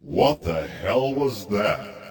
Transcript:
What the hell was that?